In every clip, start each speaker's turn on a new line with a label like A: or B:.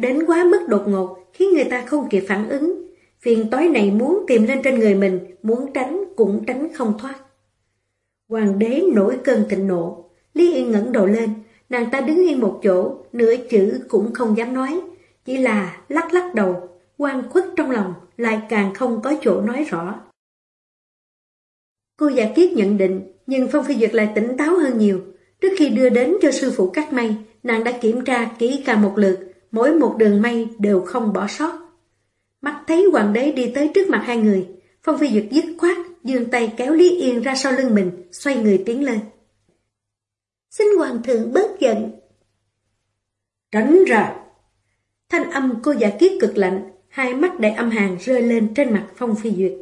A: Đến quá mức đột ngột khiến người ta không kịp phản ứng. Phiền tối này muốn tìm lên trên người mình, muốn tránh cũng tránh không thoát. Hoàng đế nổi cơn thịnh nộ, Lý Yên ngẩng đầu lên, nàng ta đứng yên một chỗ, nửa chữ cũng không dám nói, chỉ là lắc lắc đầu, quan khuất trong lòng, lại càng không có chỗ nói rõ. Cô giả kiết nhận định, nhưng Phong Phi Duyệt lại tỉnh táo hơn nhiều. Trước khi đưa đến cho sư phụ cắt may, nàng đã kiểm tra kỹ càng một lượt, mỗi một đường mây đều không bỏ sót. Mắt thấy hoàng đế đi tới trước mặt hai người, Phong Phi Duyệt dứt khoát, dương tay kéo Lý Yên ra sau lưng mình, xoay người tiến lên. Xin hoàng thượng bớt giận. Tránh ra! Thanh âm cô giả kiết cực lạnh, hai mắt đầy âm hàn rơi lên trên mặt Phong Phi Duyệt.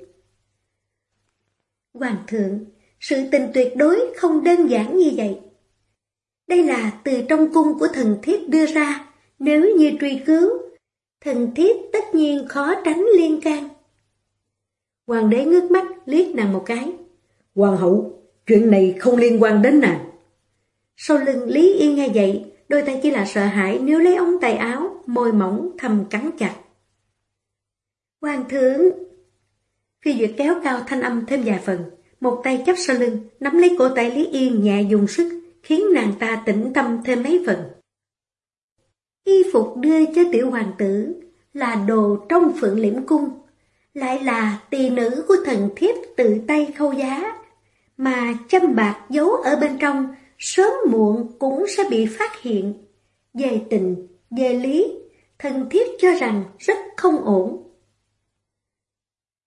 A: Hoàng thượng, sự tình tuyệt đối không đơn giản như vậy. Đây là từ trong cung của thần thiếp đưa ra, nếu như truy cứu, thần thiếp tất nhiên khó tránh liên can. Hoàng đế ngước mắt liếc nàng một cái. Hoàng hậu, chuyện này không liên quan đến nàng. Sau lưng Lý Yên nghe vậy, đôi tay chỉ là sợ hãi nếu lấy ống tay áo, môi mỏng thầm cắn chặt. Hoàng thượng! Phi Duyệt kéo cao thanh âm thêm vài phần, một tay chấp sau lưng, nắm lấy cổ tay Lý Yên nhẹ dùng sức, khiến nàng ta tĩnh tâm thêm mấy phần. Y phục đưa cho tiểu hoàng tử là đồ trong phượng liễm cung, lại là tỳ nữ của thần thiếp tự tay khâu giá, mà châm bạc giấu ở bên trong, sớm muộn cũng sẽ bị phát hiện. Về tình, về lý, thần thiếp cho rằng rất không ổn.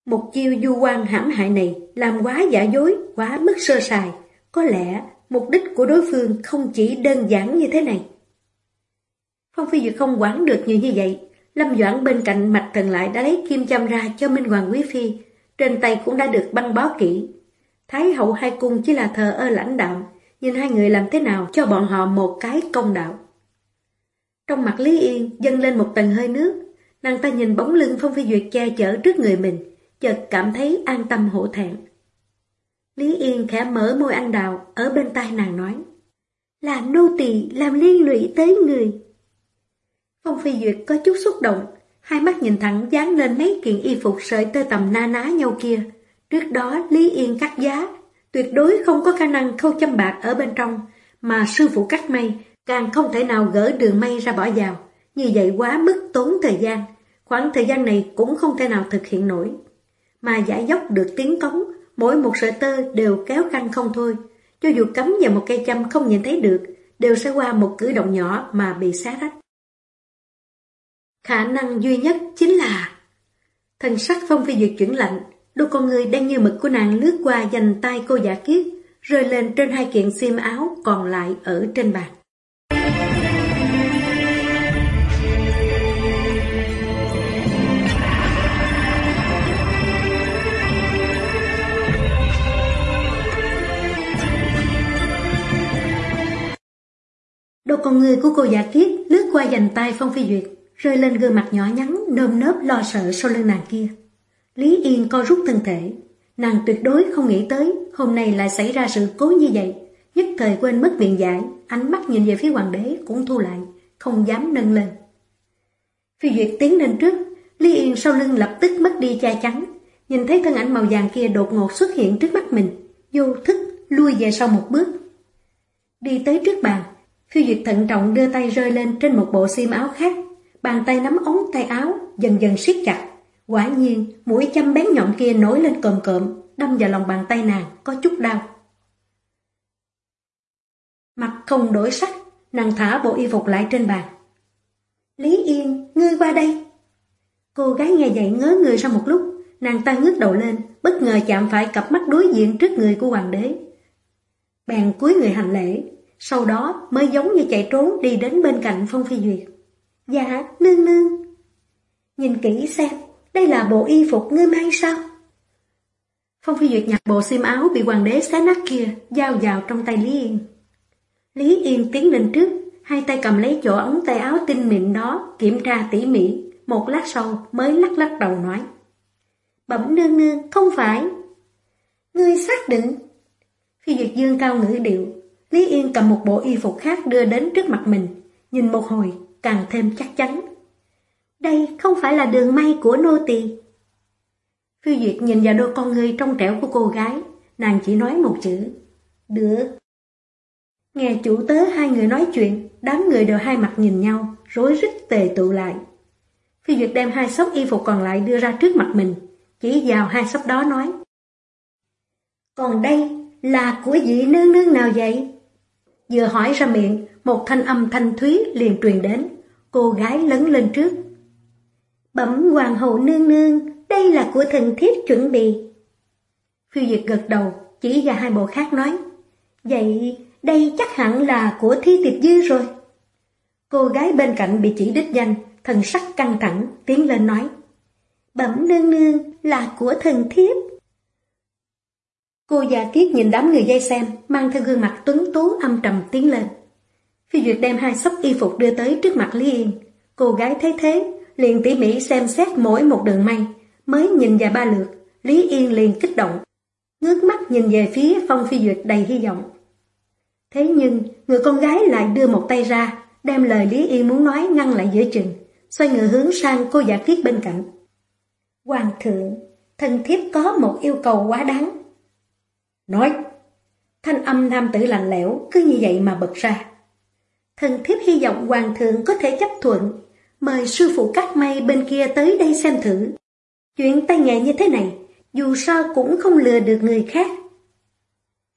A: Một chiêu du quan hãm hại này làm quá giả dối, quá mức sơ sài. Có lẽ mục đích của đối phương không chỉ đơn giản như thế này. Phong Phi Duyệt không quản được nhiều như vậy. Lâm Doãn bên cạnh mạch thần lại đã lấy kim châm ra cho Minh Hoàng Quý Phi. Trên tay cũng đã được băng bó kỹ. Thái hậu hai cung chỉ là thờ ơ lãnh đạo. Nhìn hai người làm thế nào cho bọn họ một cái công đạo. Trong mặt Lý Yên dâng lên một tầng hơi nước. Nàng ta nhìn bóng lưng Phong Phi Duyệt che chở trước người mình chợt cảm thấy an tâm hổ thẹn. Lý Yên khẽ mở môi anh đào, ở bên tai nàng nói, là nô tỳ làm liên lụy tới người. Phong Phi Duyệt có chút xúc động, hai mắt nhìn thẳng dán lên mấy kiện y phục sợi tơ tầm na ná nhau kia. Trước đó Lý Yên cắt giá, tuyệt đối không có khả năng khâu châm bạc ở bên trong, mà sư phụ cắt may càng không thể nào gỡ đường may ra bỏ vào. Như vậy quá mức tốn thời gian, khoảng thời gian này cũng không thể nào thực hiện nổi mà giải dốc được tiếng cống, mỗi một sợi tơ đều kéo căng không thôi. Cho dù cắm vào một cây châm không nhìn thấy được, đều sẽ qua một cử động nhỏ mà bị xá rách. Khả năng duy nhất chính là Thần sắc phong phi duyệt chuyển lạnh, đôi con người đang như mực của nàng lướt qua dành tay cô giả kiết, rơi lên trên hai kiện xiêm áo còn lại ở trên bàn. Đôi con người của cô giả kiết lướt qua dành tay Phong Phi Duyệt, rơi lên gương mặt nhỏ nhắn, nơm nớp lo sợ sau lưng nàng kia. Lý Yên co rút thân thể, nàng tuyệt đối không nghĩ tới hôm nay lại xảy ra sự cố như vậy, nhất thời quên mất biện giải, ánh mắt nhìn về phía hoàng đế cũng thu lại, không dám nâng lên. Phi Duyệt tiến lên trước, Lý Yên sau lưng lập tức mất đi che chắn, nhìn thấy thân ảnh màu vàng kia đột ngột xuất hiện trước mắt mình, vô thức lui về sau một bước. Đi tới trước bàn, phi Duyệt thận trọng đưa tay rơi lên trên một bộ xiêm áo khác, bàn tay nắm ống tay áo, dần dần siết chặt. Quả nhiên, mũi châm bén nhọn kia nổi lên cồm cộm, đâm vào lòng bàn tay nàng, có chút đau. Mặt không đổi sắc, nàng thả bộ y phục lại trên bàn. Lý Yên, ngươi qua đây. Cô gái nghe vậy ngớ người sau một lúc, nàng ta ngước đầu lên, bất ngờ chạm phải cặp mắt đối diện trước người của hoàng đế. Bèn cúi người hành lễ, sau đó mới giống như chạy trốn đi đến bên cạnh Phong Phi Duyệt. Dạ, nương nương. Nhìn kỹ xem, đây là bộ y phục ngươi mang sao? Phong Phi Duyệt nhặt bộ xiêm áo bị hoàng đế xé nát kia, giao vào trong tay Lý Yên. Lý Yên tiến lên trước, hai tay cầm lấy chỗ ống tay áo tinh mịn đó, kiểm tra tỉ mỉ, một lát sau mới lắc lắc đầu nói. Bẩm nương nương, không phải. Ngươi xác định. Phi Duyệt Dương cao ngữ điệu, Lý Yên cầm một bộ y phục khác đưa đến trước mặt mình, nhìn một hồi, càng thêm chắc chắn. Đây không phải là đường may của nô tỳ. Phi Duyệt nhìn vào đôi con người trong trẻo của cô gái, nàng chỉ nói một chữ, được. Nghe chủ tớ hai người nói chuyện, đám người đều hai mặt nhìn nhau, rối rít tề tụ lại. Phi Duyệt đem hai sóc y phục còn lại đưa ra trước mặt mình, chỉ vào hai sóc đó nói. Còn đây là của vị nương nương nào vậy? Vừa hỏi ra miệng, một thanh âm thanh thúy liền truyền đến, cô gái lấn lên trước. Bẩm hoàng hậu nương nương, đây là của thần thiếp chuẩn bị. Phiêu Diệt gật đầu, chỉ ra hai bộ khác nói. Vậy đây chắc hẳn là của thi tiệp dư rồi. Cô gái bên cạnh bị chỉ đích danh, thần sắc căng thẳng, tiến lên nói. Bẩm nương nương là của thần thiếp. Cô già kiết nhìn đám người dây xem, mang theo gương mặt tuấn tú âm trầm tiến lên. Phi Duyệt đem hai sóc y phục đưa tới trước mặt Lý Yên. Cô gái thấy thế, liền tỉ mỉ xem xét mỗi một đường may, mới nhìn vào ba lượt, Lý Yên liền kích động. Ngước mắt nhìn về phía Phong Phi Duyệt đầy hy vọng. Thế nhưng, người con gái lại đưa một tay ra, đem lời Lý Yên muốn nói ngăn lại giữa chừng, xoay người hướng sang cô giả kiết bên cạnh. Hoàng thượng, thần thiếp có một yêu cầu quá đáng. Nói, thanh âm nam tử lạnh lẽo cứ như vậy mà bật ra. Thần thiếp hy vọng hoàng thượng có thể chấp thuận, mời sư phụ cắt may bên kia tới đây xem thử. Chuyện tay nghề như thế này, dù sao cũng không lừa được người khác.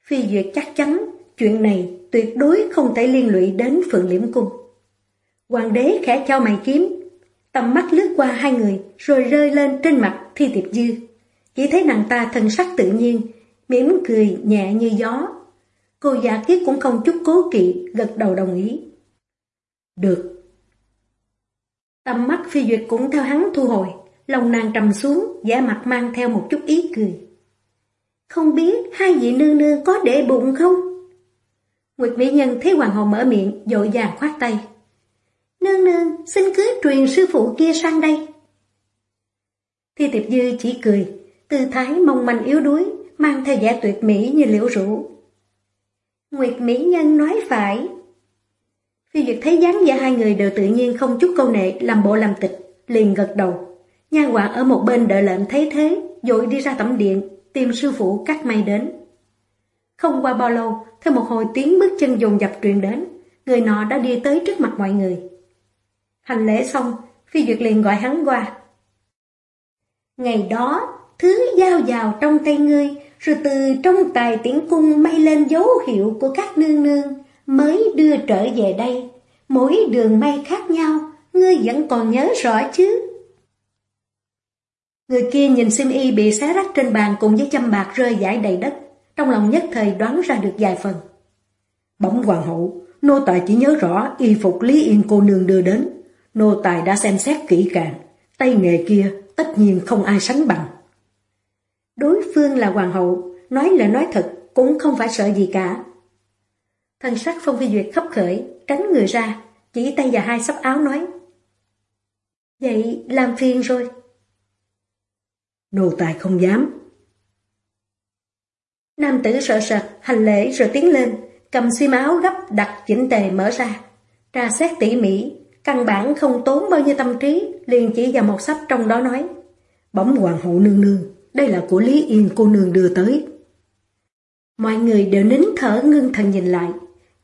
A: Phi Duyệt chắc chắn, chuyện này tuyệt đối không thể liên lụy đến Phượng Liễm Cung. Hoàng đế khẽ cho mày kiếm, tầm mắt lướt qua hai người rồi rơi lên trên mặt Thi Tiệp Dư. Chỉ thấy nàng ta thần sắc tự nhiên, mỉm cười nhẹ như gió. Cô giả kiết cũng không chút cố kỵ, gật đầu đồng ý. Được. Tầm mắt phi duyệt cũng theo hắn thu hồi, lòng nàng trầm xuống, giả mặt mang theo một chút ý cười. Không biết hai vị nương nương có để bụng không? Nguyệt Mỹ Nhân thấy hoàng hậu mở miệng, dội dàng khoát tay. Nương nương, xin cứ truyền sư phụ kia sang đây. Thi tiệp dư chỉ cười, tư thái mong manh yếu đuối, mang theo vẻ tuyệt mỹ như liễu rũ. Nguyệt Mỹ Nhân nói phải. Phi Duyệt thấy dáng vẻ hai người đều tự nhiên không chút câu nệ làm bộ làm tịch, liền gật đầu. Nha hoàng ở một bên đợi lệnh thấy thế, dội đi ra tẩm điện, tìm sư phụ cắt may đến. Không qua bao lâu, theo một hồi tiếng bước chân dồn dập truyền đến, người nọ đã đi tới trước mặt mọi người. Hành lễ xong, Phi Duyệt liền gọi hắn qua. Ngày đó, thứ giao vào trong tay ngươi, rồi từ trong tài tiễn cung may lên dấu hiệu của các nương nương, mới đưa trở về đây. Mỗi đường may khác nhau, ngươi vẫn còn nhớ rõ chứ? Người kia nhìn sim y bị xé rách trên bàn cùng với châm bạc rơi giải đầy đất, trong lòng nhất thời đoán ra được vài phần. Bỗng hoàng hậu, nô tài chỉ nhớ rõ y phục Lý Yên cô nương đưa đến. Nô tài đã xem xét kỹ càng, tay nghề kia tất nhiên không ai sánh bằng. Đối phương là hoàng hậu, nói lời nói thật cũng không phải sợ gì cả. Thân sắc Phong Phi Duyệt khấp khởi, tránh người ra, chỉ tay vào hai sắp áo nói. Vậy làm phiền rồi. Nô tài không dám. Nam tử sợ sệt, hành lễ rồi tiến lên, cầm xiêm áo gấp đặt chỉnh tề mở ra. Tra xét tỉ mỉ, căn bản không tốn bao nhiêu tâm trí, liền chỉ vào một sắp trong đó nói. Bóng hoàng hậu nương nương, đây là của Lý Yên cô nương đưa tới. Mọi người đều nín thở ngưng thần nhìn lại.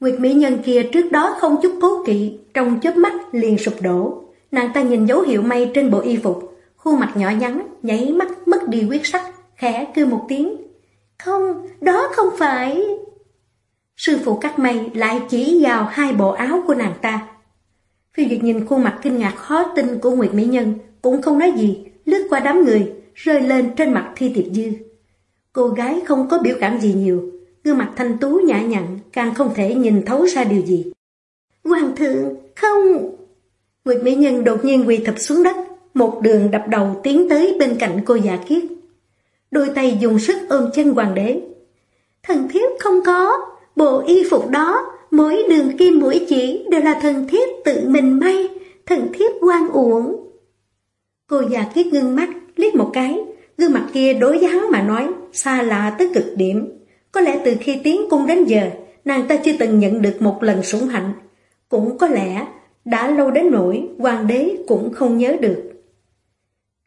A: Nguyệt Mỹ Nhân kia trước đó không chút cố kỵ, trong chớp mắt liền sụp đổ. Nàng ta nhìn dấu hiệu may trên bộ y phục, khuôn mặt nhỏ nhắn, nháy mắt mất đi quyết sắc, khẽ kêu một tiếng. Không, đó không phải... Sư phụ cắt may lại chỉ vào hai bộ áo của nàng ta. Phi Duyệt nhìn khuôn mặt kinh ngạc khó tin của Nguyệt Mỹ Nhân, cũng không nói gì, lướt qua đám người, rơi lên trên mặt Thi Tiệp Dư. Cô gái không có biểu cảm gì nhiều, gương mặt thanh tú nhã nhặn, càng không thể nhìn thấu ra điều gì. Hoàng thượng, không! Nguyệt Mỹ Nhân đột nhiên quỳ thập xuống đất, một đường đập đầu tiến tới bên cạnh cô già kiết. Đôi tay dùng sức ôm chân hoàng đế. Thần thiếp không có, bộ y phục đó, mỗi đường kim mũi chỉ đều là thần thiếp tự mình may, thần thiếp quan uổng. Cô già kiết ngưng mắt, liếc một cái, gương mặt kia đối với hắn mà nói, xa lạ tới cực điểm. Có lẽ từ khi tiến cung đến giờ, nàng ta chưa từng nhận được một lần sủng hạnh. Cũng có lẽ, đã lâu đến nỗi hoàng đế cũng không nhớ được.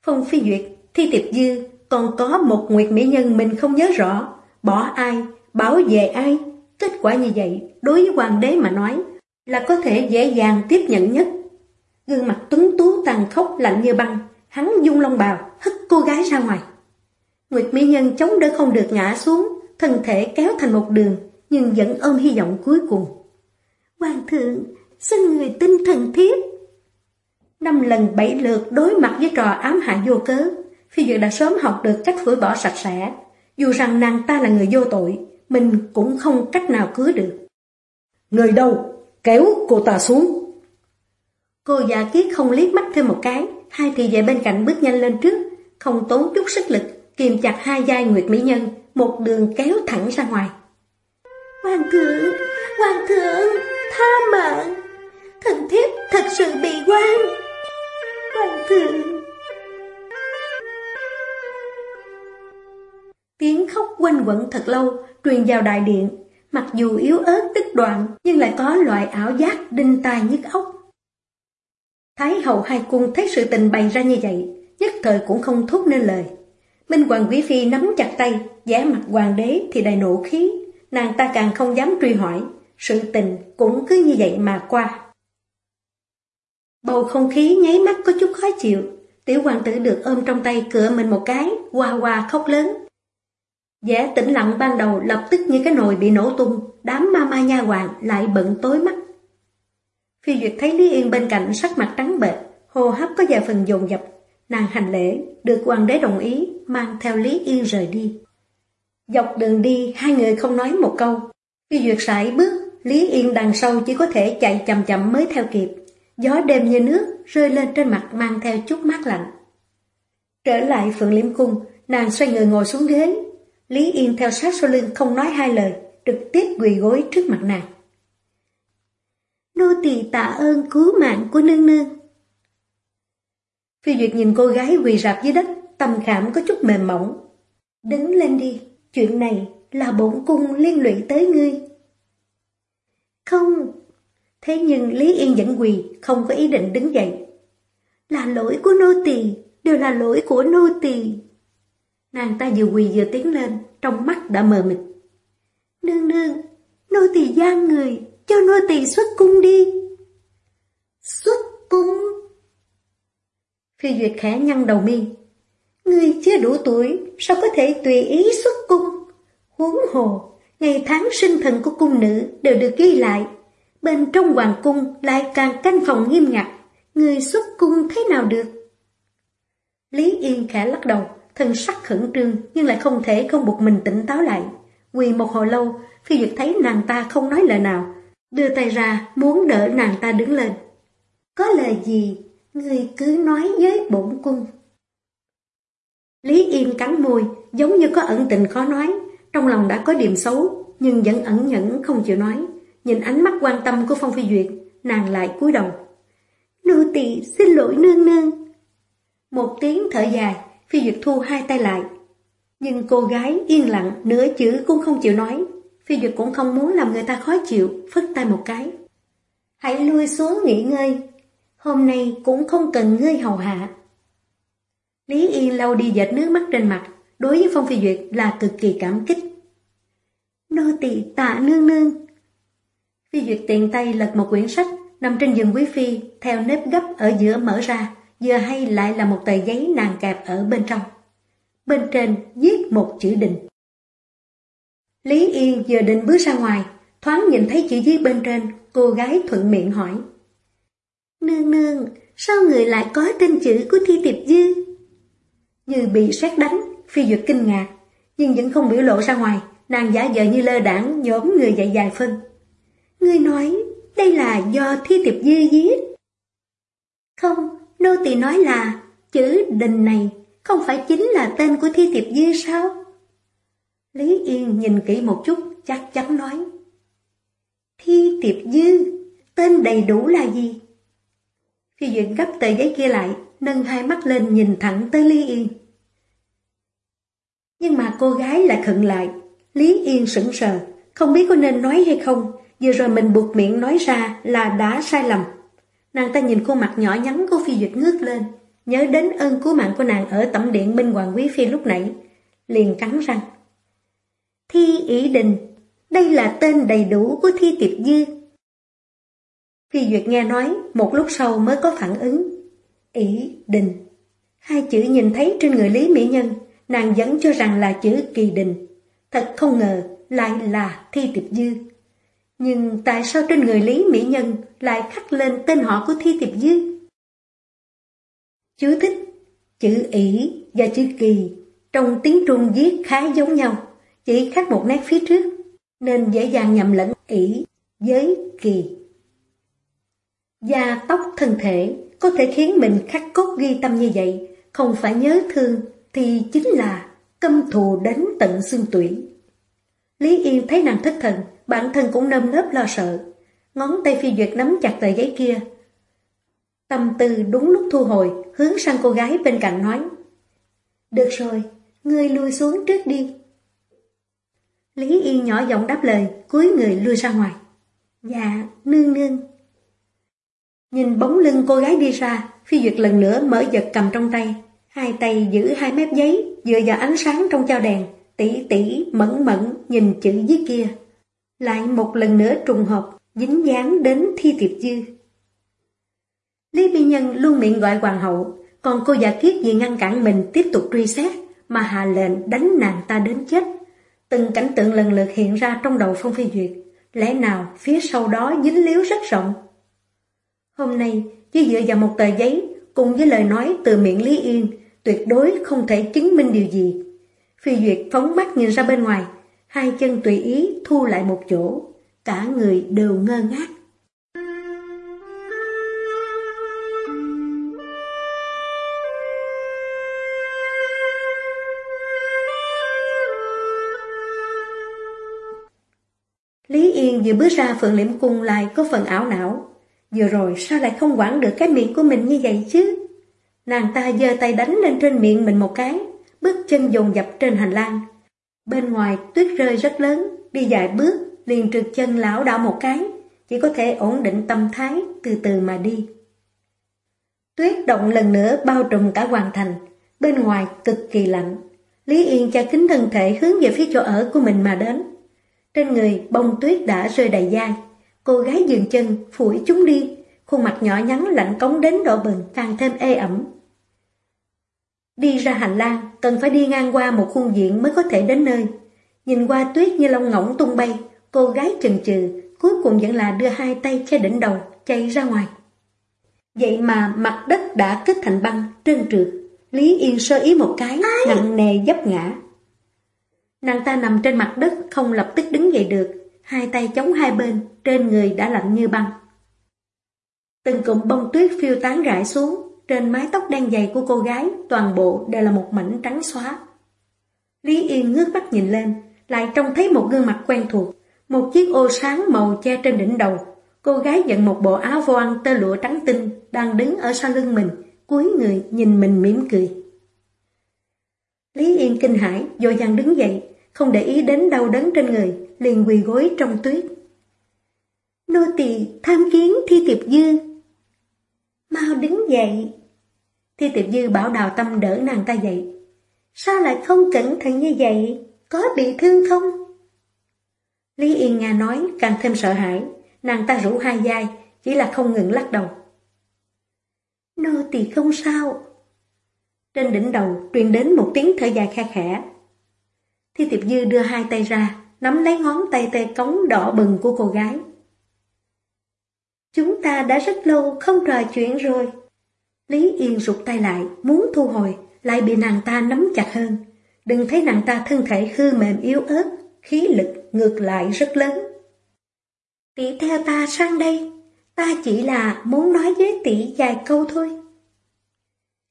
A: Phong phi duyệt, thi tiệp dư, còn có một nguyệt mỹ nhân mình không nhớ rõ, bỏ ai, bảo vệ ai. Kết quả như vậy, đối với hoàng đế mà nói, là có thể dễ dàng tiếp nhận nhất. Gương mặt tuấn tú tàn khốc lạnh như băng, hắn dung long bào, hất cô gái ra ngoài. Nguyệt mỹ nhân chống đỡ không được ngã xuống, thân thể kéo thành một đường, nhưng vẫn ôm hy vọng cuối cùng. Hoàng thượng, xin người tin thần thiết. Năm lần bảy lượt đối mặt với trò ám hại vô cớ, Phi Duyệt đã sớm học được cách phủi bỏ sạch sẽ. Dù rằng nàng ta là người vô tội, mình cũng không cách nào cứu được.
B: Người đâu? Kéo cô ta xuống.
A: Cô già kiết không liếc mắt thêm một cái, hai thị vệ bên cạnh bước nhanh lên trước, không tốn chút sức lực, kìm chặt hai vai Nguyệt Mỹ Nhân, một đường kéo thẳng ra ngoài. Hoàng thượng, hoàng thượng, tha mạng, thần thiếp thật sự bị quan. Hoàng thượng. Tiếng khóc quanh quẩn thật lâu, truyền vào đại điện, mặc dù yếu ớt tức đoạn, nhưng lại có loại ảo giác đinh tai nhức óc. Thái hậu hai cung thấy sự tình bày ra như vậy, nhất thời cũng không thốt nên lời. Minh Hoàng Quý Phi nắm chặt tay, giả mặt hoàng đế thì đầy nộ khí, nàng ta càng không dám truy hỏi, sự tình cũng cứ như vậy mà qua. Bầu không khí nháy mắt có chút khó chịu, tiểu hoàng tử được ôm trong tay cửa mình một cái, hoa hoa khóc lớn. Vẻ tĩnh lặng ban đầu lập tức như cái nồi bị nổ tung, đám ma ma nha hoàng lại bận tối mắt. Phi Duyệt thấy Lý Yên bên cạnh sắc mặt trắng bệch, hô hấp có vài phần dồn dập, nàng hành lễ, được hoàng đế đồng ý, mang theo Lý Yên rời đi. Dọc đường đi, hai người không nói một câu. khi Duyệt sải bước, Lý Yên đằng sau chỉ có thể chạy chậm chậm mới theo kịp. Gió đêm như nước rơi lên trên mặt mang theo chút mát lạnh. Trở lại Phượng Liêm Cung, nàng xoay người ngồi xuống ghế. Lý Yên theo sát sau lưng không nói hai lời, trực tiếp quỳ gối trước mặt nàng. Nô tỳ tạ ơn cứu mạng của nương nương. Phi Duyệt nhìn cô gái quỳ rạp dưới đất, tâm khảm có chút mềm mỏng. Đứng lên đi, chuyện này là bổn cung liên lụy tới ngươi. Không, thế nhưng Lý Yên vẫn quỳ, không có ý định đứng dậy. Là lỗi của nô tỳ, đều là lỗi của nô tỳ. Nàng ta vừa quỳ vừa tiến lên, trong mắt đã mờ mịt. Nương nương, nô tỳ gian người, cho nô tỳ xuất cung đi. Xuất cung? Phi Duyệt khẽ nhăn đầu mi. Ngươi chưa đủ tuổi, sao có thể tùy ý xuất cung? Huống hồ, ngày tháng sinh thần của cung nữ đều được ghi lại. Bên trong hoàng cung lại càng canh phòng nghiêm ngặt. Người xuất cung thế nào được? Lý Yên khẽ lắc đầu, thân sắc khẩn trương nhưng lại không thể không buộc mình tỉnh táo lại. Quỳ một hồi lâu, Phi Duyệt thấy nàng ta không nói lời nào, đưa tay ra muốn đỡ nàng ta đứng lên. Có lời gì, người cứ nói với bổn cung. Lý Yên cắn môi, giống như có ẩn tình khó nói, trong lòng đã có điểm xấu, nhưng vẫn ẩn nhẫn không chịu nói. Nhìn ánh mắt quan tâm của Phong Phi Duyệt, nàng lại cúi đầu. Nô tỳ xin lỗi nương nương. Một tiếng thở dài, Phi Duyệt thu hai tay lại. Nhưng cô gái yên lặng, nửa chữ cũng không chịu nói. Phi Duyệt cũng không muốn làm người ta khó chịu, phất tay một cái. Hãy lui xuống nghỉ ngơi, hôm nay cũng không cần ngươi hầu hạ. Lý Yên lau đi dệt nước mắt trên mặt, đối với Phong Phi Duyệt là cực kỳ cảm kích. Nô tỳ tạ nương nương. Phi Duyệt tiện tay lật một quyển sách, nằm trên giường quý phi, theo nếp gấp ở giữa mở ra, vừa hay lại là một tờ giấy nàng kẹp ở bên trong. Bên trên viết một chữ định. Lý Yên vừa định bước ra ngoài, thoáng nhìn thấy chữ viết bên trên, cô gái thuận miệng hỏi. Nương nương, sao người lại có tên chữ của thi tiệp dư? Như bị sét đánh, phi duyệt kinh ngạc, nhưng vẫn không biểu lộ ra ngoài, nàng giả vờ như lơ đảng nhóm người dạy dài phân. Ngươi nói, đây là do thi tiệp dư giết. Không, nô tỳ nói là chữ đình này không phải chính là tên của Thi Tiệp Dư sao? Lý Yên nhìn kỹ một chút, chắc chắn nói. Thi Tiệp Dư, tên đầy đủ là gì? Phi Duyện gấp tờ giấy kia lại, nâng hai mắt lên nhìn thẳng tới Lý Yên. Nhưng mà cô gái lại khựng lại, Lý Yên sững sờ, không biết có nên nói hay không, vừa rồi mình buộc miệng nói ra là đã sai lầm. Nàng ta nhìn khuôn mặt nhỏ nhắn của Phi Duyệt ngước lên, nhớ đến ơn cứu mạng của nàng ở tẩm điện Minh Hoàng Quý Phi lúc nãy, liền cắn răng. Thi Ý đình, đây là tên đầy đủ của Thi Tiệp Dư. Phi Duyệt nghe nói, một lúc sau mới có phản ứng. ý đình. Hai chữ nhìn thấy trên người Lý Mỹ Nhân, nàng vẫn cho rằng là chữ kỳ đình. Thật không ngờ, lại là Thi Tiệp Dư. Nhưng tại sao trên người Lý Mỹ Nhân lại khắc lên tên họ của Thi Tiệp Dư? Chú thích, chữ ỷ và chữ kỳ trong tiếng Trung viết khá giống nhau, chỉ khác một nét phía trước, nên dễ dàng nhầm lẫn ỷ với kỳ. Da tóc thân thể có thể khiến mình khắc cốt ghi tâm như vậy, không phải nhớ thương thì chính là căm thù đến tận xương tủy. Lý Yên thấy nàng thất thần, bản thân cũng nâm nớp lo sợ. Ngón tay phi duyệt nắm chặt tờ giấy kia. Tâm tư đúng lúc thu hồi, hướng sang cô gái bên cạnh nói. Được rồi, ngươi lui xuống trước đi. Lý Yên nhỏ giọng đáp lời, cúi người lui ra ngoài. Dạ, nương nương. Nhìn bóng lưng cô gái đi ra, phi duyệt lần nữa mở giật cầm trong tay. Hai tay giữ hai mép giấy, dựa vào ánh sáng trong chao đèn, tỉ tỉ mẫn mẫn nhìn chữ dưới kia. Lại một lần nữa trùng hợp, dính dáng đến thi tiệp dư. Lý Bi Nhân luôn miệng gọi hoàng hậu, còn cô giả kiết vì ngăn cản mình tiếp tục truy xét, mà hạ lệnh đánh nàng ta đến chết. Từng cảnh tượng lần lượt hiện ra trong đầu Phong Phi Duyệt, lẽ nào phía sau đó dính líu rất rộng. Hôm nay, chỉ dựa vào một tờ giấy, cùng với lời nói từ miệng Lý Yên, tuyệt đối không thể chứng minh điều gì. Phi Duyệt phóng mắt nhìn ra bên ngoài, hai chân tùy ý thu lại một chỗ, cả người đều ngơ ngác. Lý Yên vừa bước ra phượng liễm cung lại có phần ảo não. Vừa rồi sao lại không quản được cái miệng của mình như vậy chứ? Nàng ta giơ tay đánh lên trên miệng mình một cái, bước chân dồn dập trên hành lang. Bên ngoài tuyết rơi rất lớn, đi vài bước, liền trượt chân lão đảo một cái, chỉ có thể ổn định tâm thái, từ từ mà đi. Tuyết động lần nữa bao trùm cả hoàng thành, bên ngoài cực kỳ lạnh. Lý Yên cha kính thân thể hướng về phía chỗ ở của mình mà đến. Trên người bông tuyết đã rơi đầy dai, cô gái dừng chân, phủi chúng đi, khuôn mặt nhỏ nhắn lạnh cống đến độ bừng càng thêm ê ẩm. Đi ra hành lang, cần phải đi ngang qua một khuôn diện mới có thể đến nơi. Nhìn qua tuyết như lông ngỗng tung bay, cô gái chần chừ, cuối cùng vẫn là đưa hai tay che đỉnh đầu, chạy ra ngoài. Vậy mà mặt đất đã kết thành băng, trơn trượt. Lý Yên sơ ý một cái, nặng nề dấp ngã. Nàng ta nằm trên mặt đất, không lập tức đứng dậy được, hai tay chống hai bên, trên người đã lạnh như băng. Từng cụm bông tuyết phiêu tán rải xuống, trên mái tóc đen dày của cô gái, toàn bộ đều là một mảnh trắng xóa. Lý Yên ngước mắt nhìn lên, lại trông thấy một gương mặt quen thuộc, một chiếc ô sáng màu che trên đỉnh đầu. Cô gái dẫn một bộ áo voan tơ lụa trắng tinh, đang đứng ở sau lưng mình, cúi người nhìn mình mỉm cười. Lý Yên kinh hãi, dội dàng đứng dậy, không để ý đến đau đớn trên người, liền quỳ gối trong tuyết. Nô tỳ tham kiến thi tiệp dư. Mau đứng dậy. Thi tiệp dư bảo đào tâm đỡ nàng ta dậy. Sao lại không cẩn thận như vậy? Có bị thương không? Lý Yên Nga nói càng thêm sợ hãi. Nàng ta rủ hai vai, chỉ là không ngừng lắc đầu. Nô tỳ không sao. Trên đỉnh đầu truyền đến một tiếng thở dài khe khẽ. Thi tiệp dư đưa hai tay ra, nắm lấy ngón tay tê cống đỏ bừng của cô gái. Chúng ta đã rất lâu không trò chuyện rồi. Lý Yên rụt tay lại, muốn thu hồi, lại bị nàng ta nắm chặt hơn. Đừng thấy nàng ta thân thể hư mềm yếu ớt, khí lực ngược lại rất lớn. Tỷ theo ta sang đây, ta chỉ là muốn nói với tỷ vài câu thôi.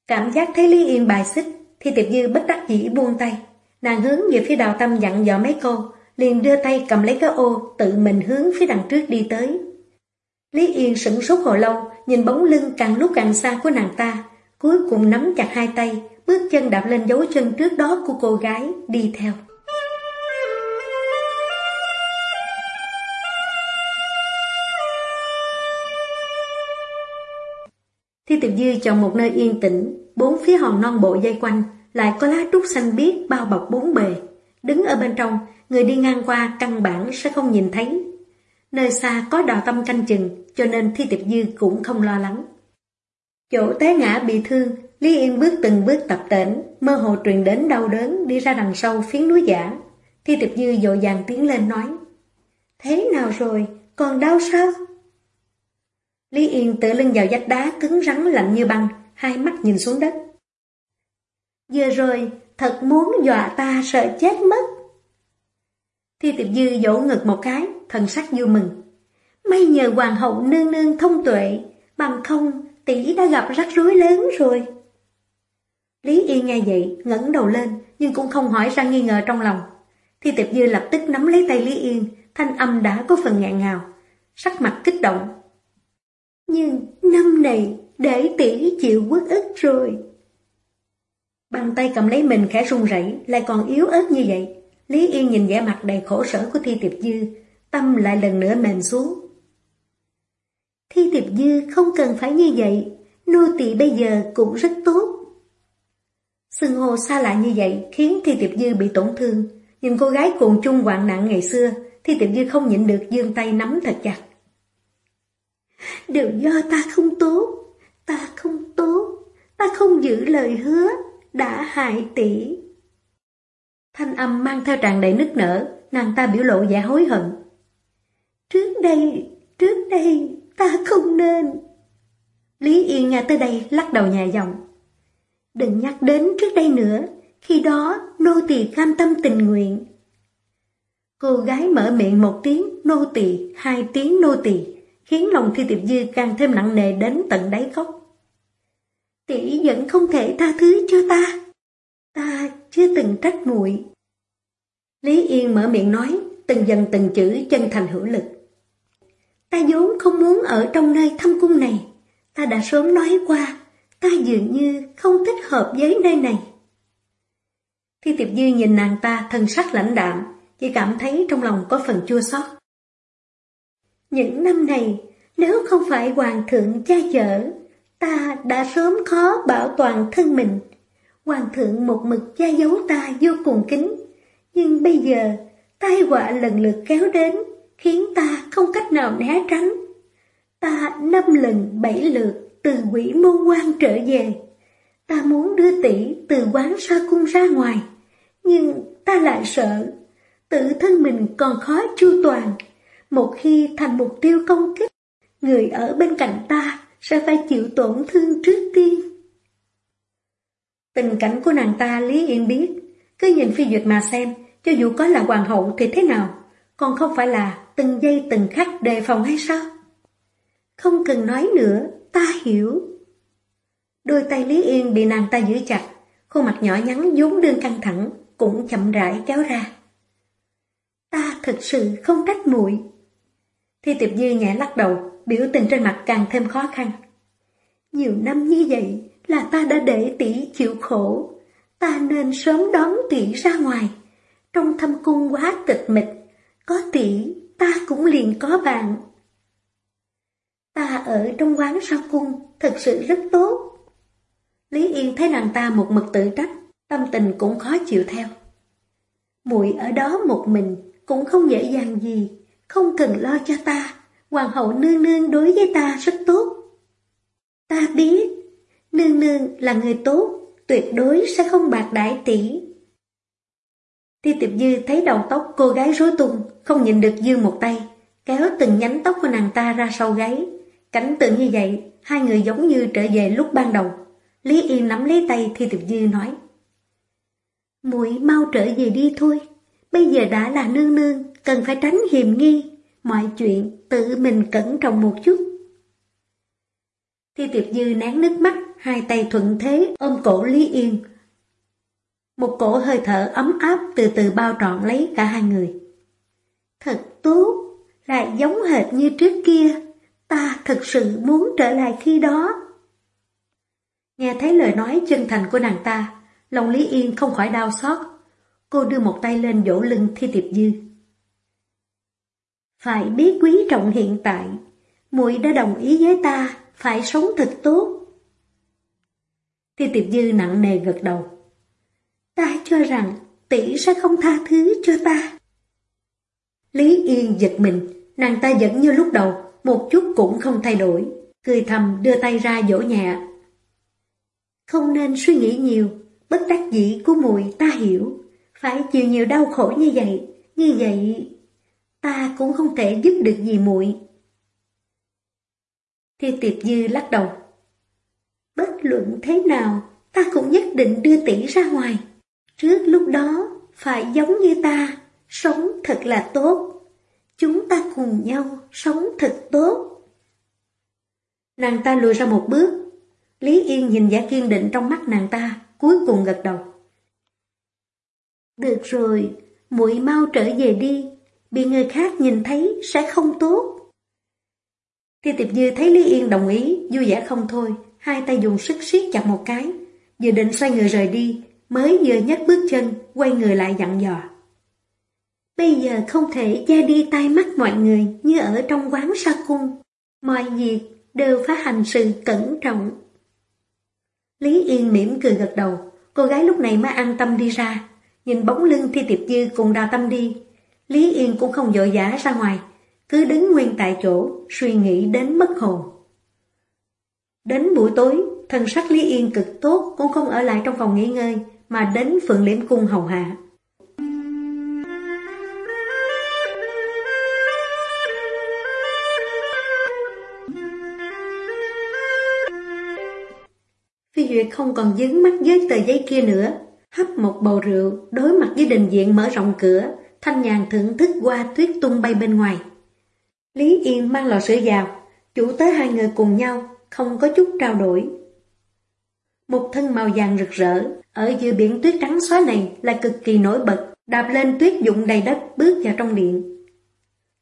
A: Cảm giác thấy Lý Yên bài xích, thì Tiệp Dư bất đắc dĩ buông tay. Nàng hướng về phía đào tâm dặn dò mấy câu, liền đưa tay cầm lấy cái ô, tự mình hướng phía đằng trước đi tới. Lý Yên sững sốt hồi lâu, nhìn bóng lưng càng lúc càng xa của nàng ta, cuối cùng nắm chặt hai tay, bước chân đạp lên dấu chân trước đó của cô gái, đi theo. Thi Tiệp Dư chọn một nơi yên tĩnh, bốn phía hòn non bộ dây quanh, lại có lá trúc xanh biếc bao bọc bốn bề. Đứng ở bên trong, người đi ngang qua căn bản sẽ không nhìn thấy. Nơi xa có đào tâm canh chừng, cho nên Thi Tiệp Dư cũng không lo lắng. Chỗ té ngã bị thương, Lý Yên bước từng bước tập tễnh, mơ hồ truyền đến đau đớn đi ra đằng sau phiến núi giả. Thi Tiệp Dư dội dàng tiến lên nói, Thế nào rồi, còn đau sao? Lý Yên tự lưng vào vách đá cứng rắn lạnh như băng, hai mắt nhìn xuống đất. Vừa rồi, thật muốn dọa ta sợ chết mất. Thi tiệp dư vỗ ngực một cái, thần sắc vui mừng. May nhờ hoàng hậu nương nương thông tuệ, bằng không tỷ đã gặp rắc rối lớn rồi. Lý Yên nghe vậy, ngẩng đầu lên, nhưng cũng không hỏi ra nghi ngờ trong lòng. Thi tiệp dư lập tức nắm lấy tay Lý Yên, thanh âm đã có phần ngạn ngào, sắc mặt kích động, nhưng năm này để tỷ chịu quốc ức rồi. Bàn tay cầm lấy mình khẽ run rẩy lại còn yếu ớt như vậy. Lý Yên nhìn vẻ mặt đầy khổ sở của Thi Tiệp Dư, tâm lại lần nữa mềm xuống. Thi Tiệp Dư không cần phải như vậy, nô tỳ bây giờ cũng rất tốt. Sưng hô xa lạ như vậy khiến Thi Tiệp Dư bị tổn thương. Nhìn cô gái cùng chung hoạn nạn ngày xưa, Thi Tiệp Dư không nhịn được dương tay nắm thật chặt. Đều do ta không tốt, ta không tốt, ta không giữ lời hứa, đã hại tỷ. Thanh âm mang theo tràn đầy nức nở, nàng ta biểu lộ vẻ hối hận. Trước đây, trước đây, ta không nên. Lý Yên nghe tới đây lắc đầu nhà giọng. Đừng nhắc đến trước đây nữa, khi đó nô tỳ cam tâm tình nguyện. Cô gái mở miệng một tiếng nô tỳ, hai tiếng nô tỳ, khiến lòng Thi Tiệp Dư càng thêm nặng nề đến tận đáy cốc. Tỷ vẫn không thể tha thứ cho ta. Ta chưa từng trách muội. Lý Yên mở miệng nói, từng dần từng chữ chân thành hữu lực. Ta vốn không muốn ở trong nơi thâm cung này. Ta đã sớm nói qua, ta dường như không thích hợp với nơi này. Thi Tiệp Dư nhìn nàng ta thân sắc lãnh đạm, chỉ cảm thấy trong lòng có phần chua xót. Những năm này, nếu không phải hoàng thượng cha chở, ta đã sớm khó bảo toàn thân mình. Hoàng thượng một mực cha giấu ta vô cùng kính, nhưng bây giờ tai họa lần lượt kéo đến, khiến ta không cách nào né tránh. Ta năm lần bảy lượt từ quỷ môn quan trở về. Ta muốn đưa tỷ từ quán sa cung ra ngoài, nhưng ta lại sợ, tự thân mình còn khó chu toàn. Một khi thành mục tiêu công kích, người ở bên cạnh ta sẽ phải chịu tổn thương trước tiên. Tình cảnh của nàng ta Lý Yên biết, cứ nhìn phi duyệt mà xem, cho dù có là hoàng hậu thì thế nào, còn không phải là từng giây từng khắc đề phòng hay sao? Không cần nói nữa, ta hiểu. Đôi tay Lý Yên bị nàng ta giữ chặt, khuôn mặt nhỏ nhắn vốn đương căng thẳng, cũng chậm rãi kéo ra. Ta thật sự không trách muội Thi tiệp dư nhẹ lắc đầu, biểu tình trên mặt càng thêm khó khăn. Nhiều năm như vậy là ta đã để tỷ chịu khổ, ta nên sớm đón tỷ ra ngoài. Trong thâm cung quá tịch mịch, có tỷ ta cũng liền có bạn. Ta ở trong quán sau cung thật sự rất tốt. Lý Yên thấy nàng ta một mực tự trách, tâm tình cũng khó chịu theo. muội ở đó một mình cũng không dễ dàng gì, không cần lo cho ta, hoàng hậu nương nương đối với ta rất tốt. Ta biết, nương nương là người tốt, tuyệt đối sẽ không bạc đại tỷ. Ti tiệp dư thấy đầu tóc cô gái rối tung, không nhìn được dư một tay, kéo từng nhánh tóc của nàng ta ra sau gáy. Cảnh tượng như vậy, hai người giống như trở về lúc ban đầu. Lý Yên nắm lấy tay Thi Tiệp Dư nói. muội mau trở về đi thôi, bây giờ đã là nương nương, cần phải tránh hiềm nghi, mọi chuyện tự mình cẩn trọng một chút. Thi Tiệp Dư nén nước mắt, hai tay thuận thế ôm cổ Lý Yên. Một cổ hơi thở ấm áp từ từ bao trọn lấy cả hai người. Thật tốt, lại giống hệt như trước kia, ta thật sự muốn trở lại khi đó. Nghe thấy lời nói chân thành của nàng ta, lòng Lý Yên không khỏi đau xót. Cô đưa một tay lên vỗ lưng Thi Tiệp Dư. Phải biết quý trọng hiện tại, muội đã đồng ý với ta, phải sống thật tốt. Tiêu Tiệp Dư nặng nề gật đầu. Ta cho rằng tỷ sẽ không tha thứ cho ta. Lý Yên giật mình, nàng ta vẫn như lúc đầu, một chút cũng không thay đổi, cười thầm đưa tay ra dỗ nhẹ. Không nên suy nghĩ nhiều, bất đắc dĩ của mùi ta hiểu, phải chịu nhiều đau khổ như vậy, như vậy ta cũng không thể giúp được gì muội. Thi tiệp dư lắc đầu. Bất luận thế nào, ta cũng nhất định đưa tỷ ra ngoài. Trước lúc đó, phải giống như ta, sống thật là tốt. Chúng ta cùng nhau sống thật tốt. Nàng ta lùi ra một bước. Lý Yên nhìn vẻ kiên định trong mắt nàng ta, cuối cùng gật đầu. Được rồi, muội mau trở về đi, bị người khác nhìn thấy sẽ không tốt. Thi tiệp dư thấy Lý Yên đồng ý, vui vẻ không thôi, hai tay dùng sức siết chặt một cái, vừa định xoay người rời đi, mới vừa nhấc bước chân, quay người lại dặn dò. Bây giờ không thể che đi tai mắt mọi người như ở trong quán sa cung. Mọi việc đều phải hành sự cẩn trọng. Lý Yên mỉm cười gật đầu, cô gái lúc này mới an tâm đi ra. Nhìn bóng lưng Thi Tiệp Dư cùng đào tâm đi. Lý Yên cũng không dội dã ra ngoài, cứ đứng nguyên tại chỗ, suy nghĩ đến mất hồn. Đến buổi tối, thân sắc Lý Yên cực tốt cũng không ở lại trong phòng nghỉ ngơi, mà đến Phượng Liễm Cung hầu hạ. Phi Duyệt không còn dứng mắt với tờ giấy kia nữa, hấp một bầu rượu, đối mặt với đình diện mở rộng cửa, thanh nhàn thưởng thức qua tuyết tung bay bên ngoài. Lý Yên mang lò sữa vào, chủ tới hai người cùng nhau, không có chút trao đổi. Một thân màu vàng rực rỡ, ở giữa biển tuyết trắng xóa này là cực kỳ nổi bật, đạp lên tuyết dụng đầy đất bước vào trong điện.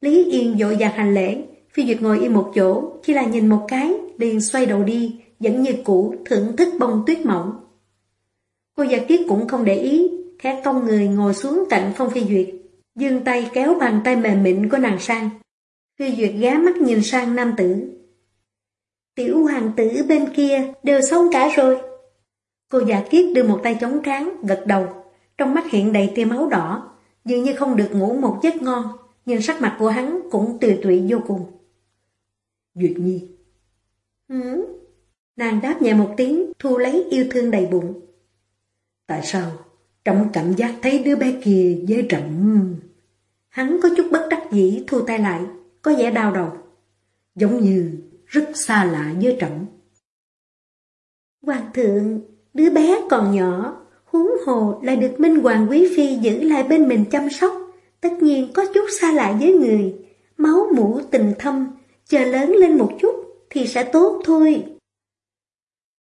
A: Lý Yên dội vàng hành lễ, Phi Duyệt ngồi yên một chỗ, chỉ là nhìn một cái, liền xoay đầu đi, vẫn như cũ thưởng thức bông tuyết mỏng. Cô giả kiết cũng không để ý, khẽ cong người ngồi xuống cạnh Phong Phi Duyệt, dương tay kéo bàn tay mềm mịn của nàng sang. Phi Duyệt ghé mắt nhìn sang nam tử. Tiểu hoàng tử bên kia đều xong cả rồi. Cô giả kiết đưa một tay chống trán, gật đầu, trong mắt hiện đầy tia máu đỏ, dường như không được ngủ một giấc ngon, nhìn sắc mặt của hắn cũng tùy tụy vô cùng.
B: Duyệt Nhi.
A: Ừ. Nàng đáp nhẹ một tiếng, thu lấy yêu thương đầy bụng.
B: Tại sao? Trẫm cảm giác thấy đứa bé kia với trẫm...
A: Hắn có chút bất đắc dĩ thu tay lại, có vẻ đau đầu.
B: Giống như rất xa lạ với trẫm.
A: Hoàng thượng, đứa bé còn nhỏ, huống hồ lại được Minh Hoàng Quý Phi giữ lại bên mình chăm sóc, tất nhiên có chút xa lạ với người, máu mũ tình thâm, chờ lớn lên một chút thì sẽ tốt thôi.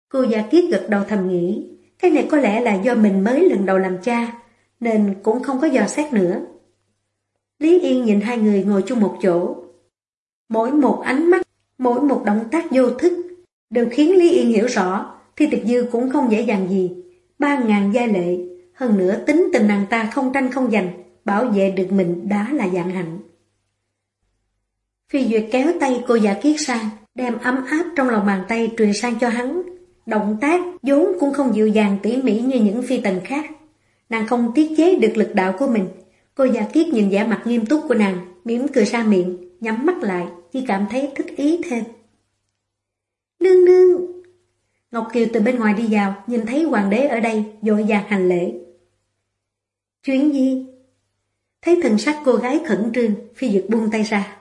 A: Cô giả kiết gật đầu thầm nghĩ, cái này có lẽ là do mình mới lần đầu làm cha, nên cũng không có dò xét nữa. Lý Yên nhìn hai người ngồi chung một chỗ. Mỗi một ánh mắt, mỗi một động tác vô thức, đều khiến Lý Yên hiểu rõ, thì tịch Dư cũng không dễ dàng gì. Ba ngàn gia lệ, hơn nữa tính tình nàng ta không tranh không giành, bảo vệ được mình đã là dạng hạnh. Phi Duyệt kéo tay cô giả kiết sang, đem ấm áp trong lòng bàn tay truyền sang cho hắn. Động tác vốn cũng không dịu dàng tỉ mỉ như những phi tần khác. Nàng không tiết chế được lực đạo của mình. Cô già kiết nhìn vẻ mặt nghiêm túc của nàng, mỉm cười ra miệng, nhắm mắt lại, chỉ cảm thấy thích ý thêm. Nương nương! Ngọc Kiều từ bên ngoài đi vào, nhìn thấy hoàng đế ở đây, dội vàng hành lễ. Chuyện gì? Thấy thần sắc cô gái khẩn trương, phi dực buông tay ra.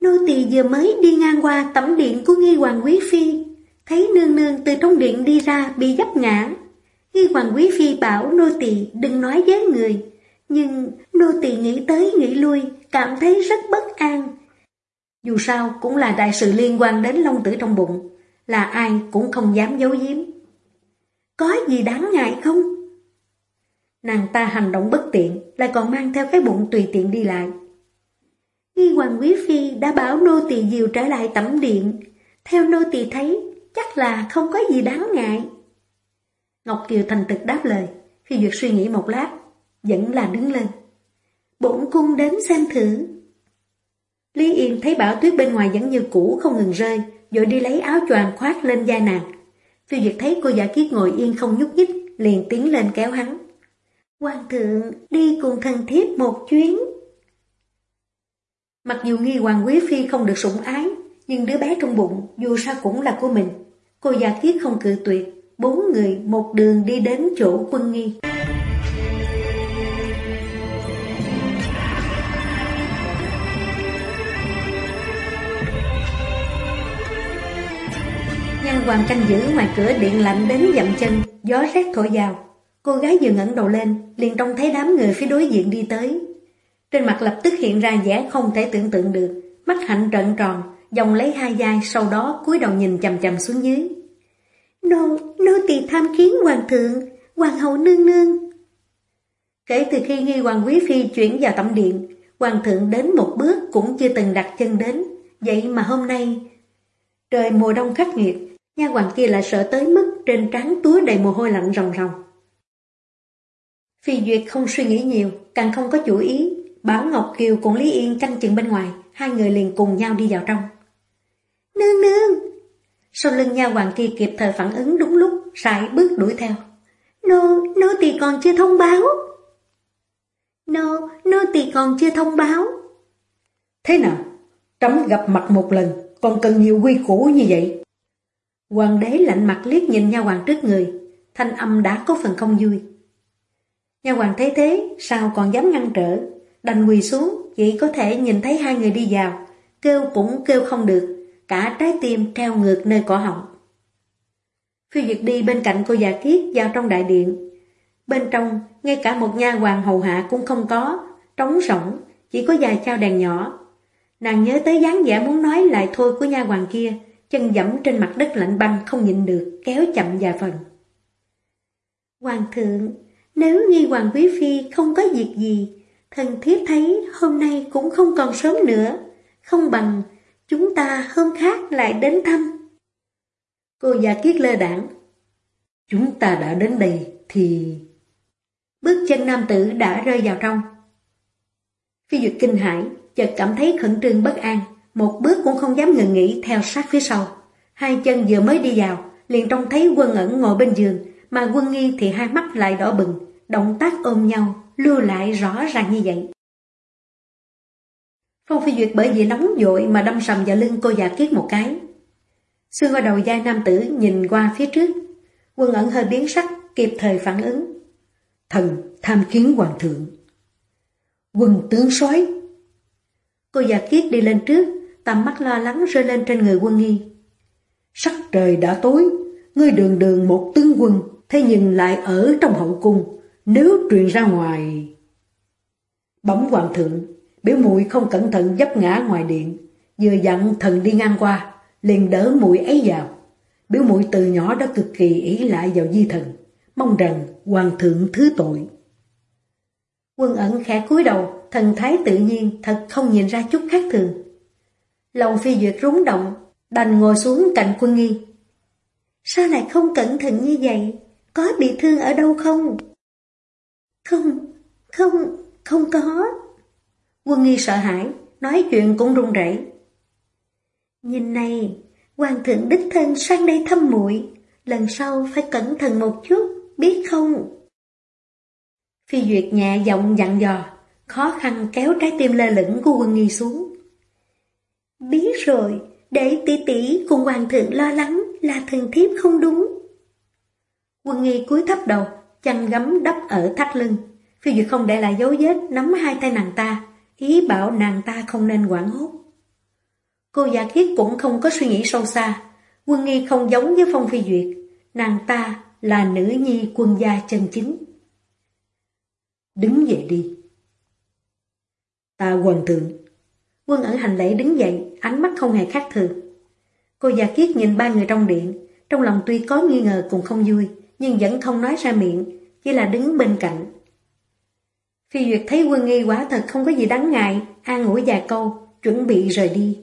A: Nô tỳ vừa mới đi ngang qua tẩm điện của nghi hoàng quý phi, thấy nương nương từ trong điện đi ra bị dấp ngã. Nghi hoàng quý phi bảo nô tỳ đừng nói với người, nhưng nô tỳ nghĩ tới nghĩ lui, cảm thấy rất bất an. Dù sao cũng là đại sự liên quan đến long tử trong bụng, là ai cũng không dám giấu giếm. Có gì đáng ngại không? Nàng ta hành động bất tiện, lại còn mang theo cái bụng tùy tiện đi lại. Nghi Hoàng Quý Phi đã bảo nô tỳ diều trở lại tẩm điện. Theo nô tỳ thấy, chắc là không có gì đáng ngại. Ngọc Kiều thành thực đáp lời, khi Duyệt suy nghĩ một lát, vẫn là đứng lên. Bổn cung đến xem thử. Lý Yên thấy bão tuyết bên ngoài vẫn như cũ không ngừng rơi, rồi đi lấy áo choàng khoác lên da nàng. Phiêu Duyệt thấy cô giả kiết ngồi yên không nhúc nhích, liền tiến lên kéo hắn. Hoàng thượng, đi cùng thần thiếp một chuyến. Mặc dù nghi hoàng quý phi không được sủng ái, nhưng đứa bé trong bụng dù sao cũng là của mình. Cô giả kiết không cự tuyệt, bốn người một đường đi đến chỗ quân nghi. Nhân hoàng canh giữ ngoài cửa điện lạnh đến dậm chân, gió rét thổi vào. Cô gái vừa ngẩng đầu lên, liền trông thấy đám người phía đối diện đi tới. Trên mặt lập tức hiện ra vẻ không thể tưởng tượng được, mắt hạnh trận tròn, dòng lấy hai vai, sau đó cúi đầu nhìn chầm chầm xuống dưới. Nô, nô tỳ tham kiến hoàng thượng, hoàng hậu nương nương. Kể từ khi nghi hoàng quý phi chuyển vào tẩm điện, hoàng thượng đến một bước cũng chưa từng đặt chân đến, vậy mà hôm nay trời mùa đông khắc nghiệt, nha hoàng kia lại sợ tới mức trên trán túa đầy mồ hôi lạnh ròng ròng. Phi Duyệt không suy nghĩ nhiều, càng không có chủ ý, Bảo Ngọc Kiều cùng Lý Yên canh chừng bên ngoài, hai người liền cùng nhau đi vào trong. Nương nương! Sau lưng nha hoàng kia kịp thời phản ứng đúng lúc, sải bước đuổi theo. Nô, nô tỳ còn chưa thông báo. Nô, nô tỳ còn chưa thông báo.
B: Thế nào? Trẫm gặp mặt một lần, còn cần nhiều quy củ như vậy.
A: Hoàng đế lạnh mặt liếc nhìn nha hoàng trước người, thanh âm đã có phần không vui. Nha hoàng thấy thế, sao còn dám ngăn trở, đành quỳ xuống, chỉ có thể nhìn thấy hai người đi vào, kêu cũng kêu không được, cả trái tim treo ngược nơi cỏ họng. Phi Duyệt đi bên cạnh cô già kiết vào trong đại điện. Bên trong, ngay cả một nha hoàng hầu hạ cũng không có, trống rỗng, chỉ có vài trao đèn nhỏ. Nàng nhớ tới dáng vẻ muốn nói lại thôi của nha hoàng kia, chân dẫm trên mặt đất lạnh băng không nhịn được, kéo chậm vài phần. Hoàng thượng, nếu nghi hoàng quý phi không có việc gì, thần thiếp thấy hôm nay cũng không còn sớm nữa, không bằng chúng ta hôm khác lại đến thăm. Cô già kiết lơ đảng.
B: Chúng ta đã đến đây thì...
A: Bước chân nam tử đã rơi vào trong. Phi duyệt kinh hãi, chợt cảm thấy khẩn trương bất an, một bước cũng không dám ngừng nghỉ theo sát phía sau. Hai chân vừa mới đi vào, liền trông thấy quân ẩn ngồi bên giường, mà quân nghi thì hai mắt lại đỏ bừng, động tác ôm nhau, lưu lại rõ ràng như vậy. Phong Phi Duyệt bởi vì nóng vội mà đâm sầm vào lưng cô già kiết một cái. Xương ở đầu dai nam tử nhìn qua phía trước, quân ẩn hơi biến sắc, kịp thời phản ứng.
B: Thần tham kiến hoàng thượng. Quân tướng soái
A: Cô già kiết đi lên trước, tầm mắt lo lắng rơi lên trên người quân nghi.
B: Sắc trời đã tối, ngươi đường đường một tướng quân, thế nhưng lại ở trong hậu cung, nếu truyền ra ngoài... Bấm hoàng thượng, biểu muội không cẩn thận dấp ngã ngoài điện, vừa dặn thần đi ngang qua, liền đỡ muội ấy vào. Biểu muội từ nhỏ đã cực kỳ ý lại vào di thần, mong rằng hoàng thượng thứ tội.
A: Quân ẩn khẽ cúi đầu, thần thái tự nhiên, thật không nhìn ra chút khác thường. Lòng phi duyệt rúng động, đành ngồi xuống cạnh quân nghi. Sao lại không cẩn thận như vậy? Có bị thương ở đâu không? Không, không, không có. Quân nghi sợ hãi, nói chuyện cũng run rẩy. Nhìn này, hoàng thượng đích thân sang đây thăm muội, lần sau phải cẩn thận một chút, biết không? Phi Duyệt nhẹ giọng dặn dò, khó khăn kéo trái tim lơ lửng của quân nghi xuống. Biết rồi, để tỷ tỷ cùng hoàng thượng lo lắng là thần thiếp không đúng. Quân nghi cúi thấp đầu, chăn gấm đắp ở thắt lưng. Phi Duyệt không để lại dấu vết, nắm hai tay nàng ta, ý bảo nàng ta không nên quảng hốt. Cô giả kiết cũng không có suy nghĩ sâu xa, quân nghi không giống với Phong Phi Duyệt, nàng ta là nữ nhi quân gia chân chính.
B: Đứng dậy đi. Ta hoàng thượng.
A: Quân ẩn hành lễ đứng dậy, ánh mắt không hề khác thường. Cô già kiết nhìn ba người trong điện, trong lòng tuy có nghi ngờ cũng không vui, nhưng vẫn không nói ra miệng, chỉ là đứng bên cạnh. Phi Duyệt thấy quân nghi quá thật không có gì đáng ngại, an ủi vài câu, chuẩn bị rời đi.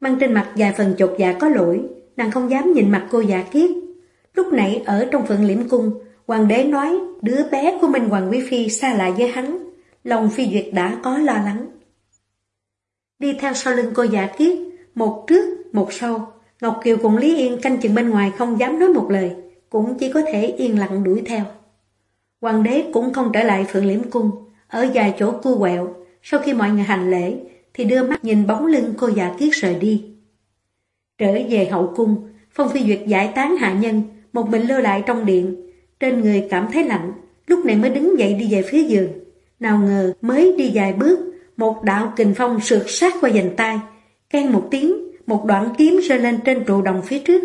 A: Mang trên mặt vài phần chột dạ có lỗi, nàng không dám nhìn mặt cô già kiết. Lúc nãy ở trong phượng liễm cung, hoàng đế nói đứa bé của mình Hoàng Quý Phi xa lạ với hắn, lòng Phi Duyệt đã có lo lắng. Đi theo sau lưng cô già kiết, một trước, một sau, Ngọc Kiều cùng Lý Yên canh chừng bên ngoài không dám nói một lời, cũng chỉ có thể yên lặng đuổi theo. Hoàng đế cũng không trở lại Phượng Liễm Cung, ở dài chỗ cua quẹo, sau khi mọi người hành lễ, thì đưa mắt nhìn bóng lưng cô già kiết rời đi. Trở về hậu cung, Phong Phi Duyệt giải tán hạ nhân, một mình lưu lại trong điện, trên người cảm thấy lạnh, lúc này mới đứng dậy đi về phía giường. Nào ngờ mới đi vài bước, một đạo kình phong sượt sát qua dành tay, can một tiếng, một đoạn kiếm rơi lên trên trụ đồng phía trước.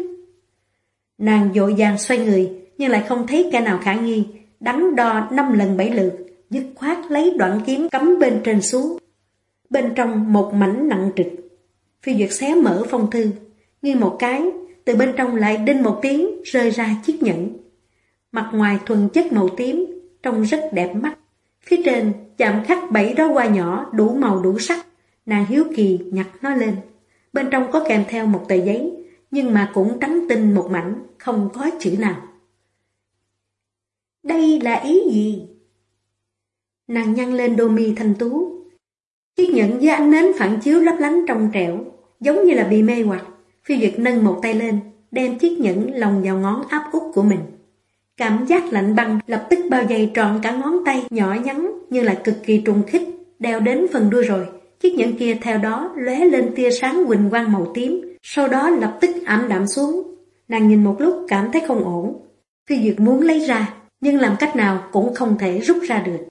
A: Nàng dội vàng xoay người, nhưng lại không thấy kẻ nào khả nghi, đắn đo năm lần bảy lượt, dứt khoát lấy đoạn kiếm cắm bên trên xuống. Bên trong một mảnh nặng trịch. Phi Duyệt xé mở phong thư, nghiêng một cái, từ bên trong lại đinh một tiếng rơi ra chiếc nhẫn. Mặt ngoài thuần chất màu tím, trông rất đẹp mắt. Phía trên chạm khắc bảy đó hoa nhỏ đủ màu đủ sắc, nàng hiếu kỳ nhặt nó lên. Bên trong có kèm theo một tờ giấy, nhưng mà cũng trắng tinh một mảnh, không có chữ nào. Đây là ý gì? Nàng nhăn lên đôi mi thanh tú. Chiếc nhẫn với ánh nến phản chiếu lấp lánh trong trẻo, giống như là bị mê hoặc. Phi Duyệt nâng một tay lên, đem chiếc nhẫn lồng vào ngón áp út của mình. Cảm giác lạnh băng lập tức bao dày trọn cả ngón tay nhỏ nhắn như là cực kỳ trùng khích, đeo đến phần đuôi rồi. Chiếc nhẫn kia theo đó lóe lên tia sáng quỳnh quang màu tím, sau đó lập tức ảm đạm xuống. Nàng nhìn một lúc cảm thấy không ổn. Phi Duyệt muốn lấy ra, nhưng làm cách nào cũng không thể rút ra được.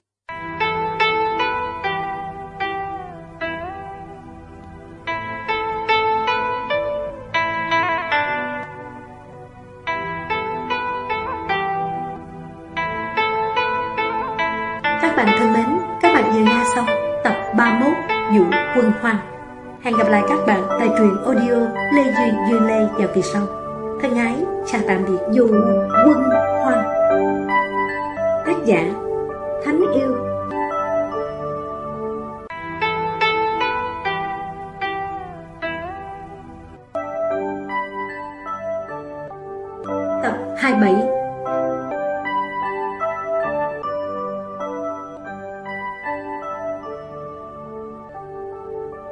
A: Lê kỳ sau. Thân ái, chào tạm biệt dù Quân hoan Tác giả